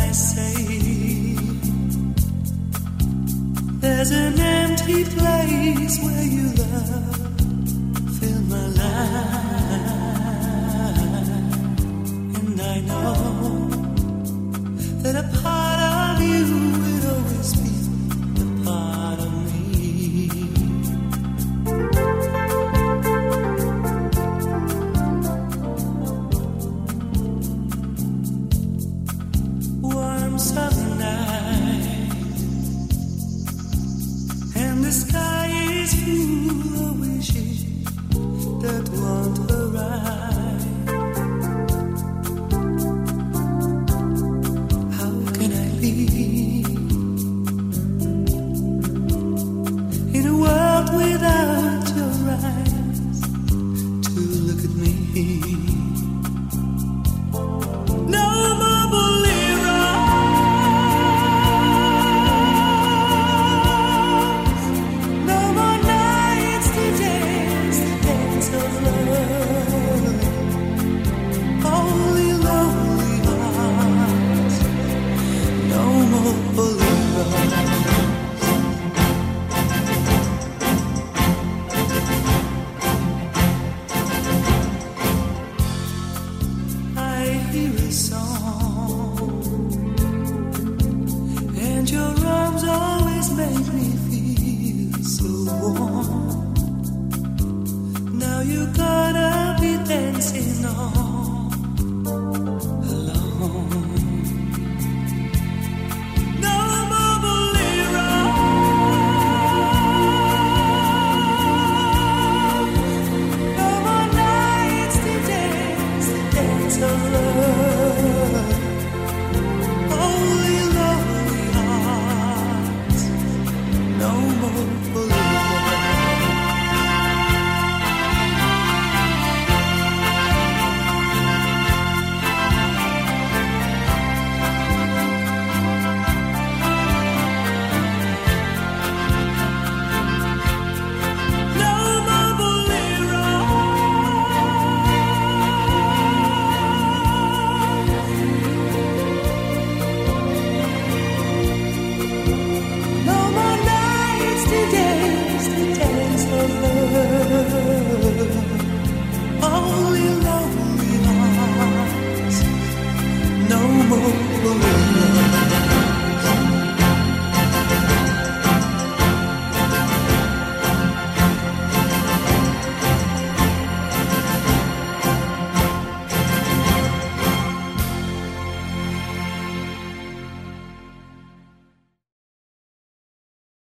I say. There's an empty place where you love fill my life, and I know that a some southern night, and the sky. dancing on.